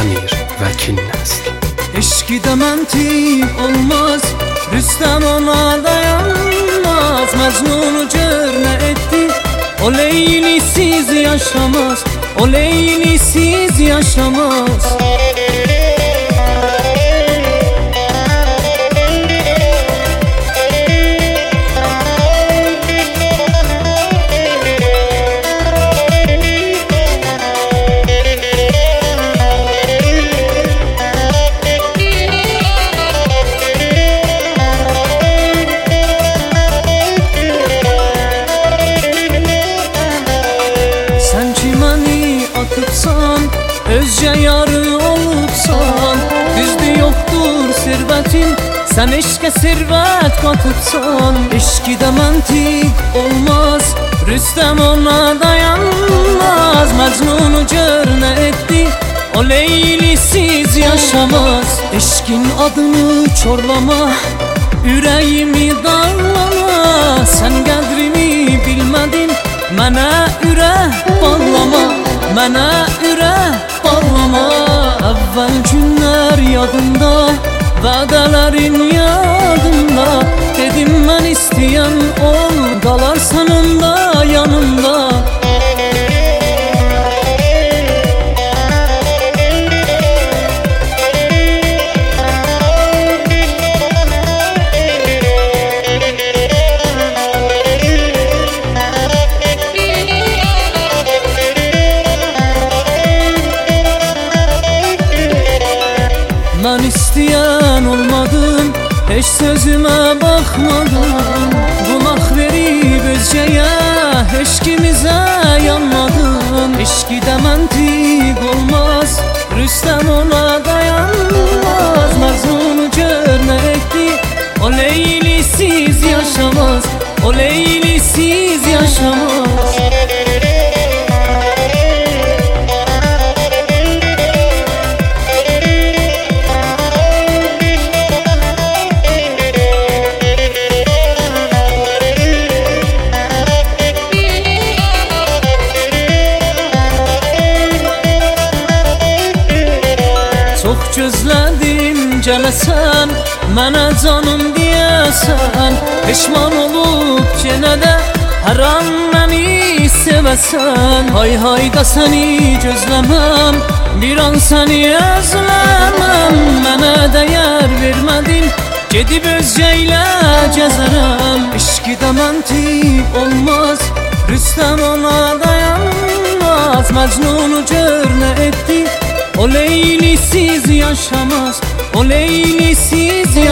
Emir Vekil Nesl Eşkide mentik olmaz Rüstem ona dayanmaz. Mecnun'u cörne etti O Leylisiz yaşamaz. O Leylisiz yaşamaz Özce yarı olupsan Düzdü yoktur servetin Sen eşke servet katıpsan Eşki de mentik olmaz. Rüstem ona dayanmaz. Mecnun'u cörne etti. O Leylisiz yaşamaz. Eşkin adını çorlama. Yüreğimi darlama Sen qədrimi bilmedin. Mənə ürə bağlama Mənə ürə bağlama Əvvəl günlər yadında Vədələrin yadında Dedim mən istəyən ol Qalarsan onda Hiç sözüme bakmadım Gumak verip özceye Eşkimize yanmadım Eşki de mentik olmaz Rüstem ona dayanmaz Mecnun'u cörne etti O Leylisiz yaşamaz O Leylisiz yaşamaz gözlədim gələsən Mənə canım deyəsən Peşman olub yenə də Hər an məni sevəsən Hay hay da səni gözləməm Bir an səni özləməm Mənə dəyər vermədin Gedib özcəylə gəzərəm İşqi də olmaz Rüstəm ona dayanmaz. Mecnun'u cörne etti O Leylisiz yaşamaz O Leylisiz yaşamaz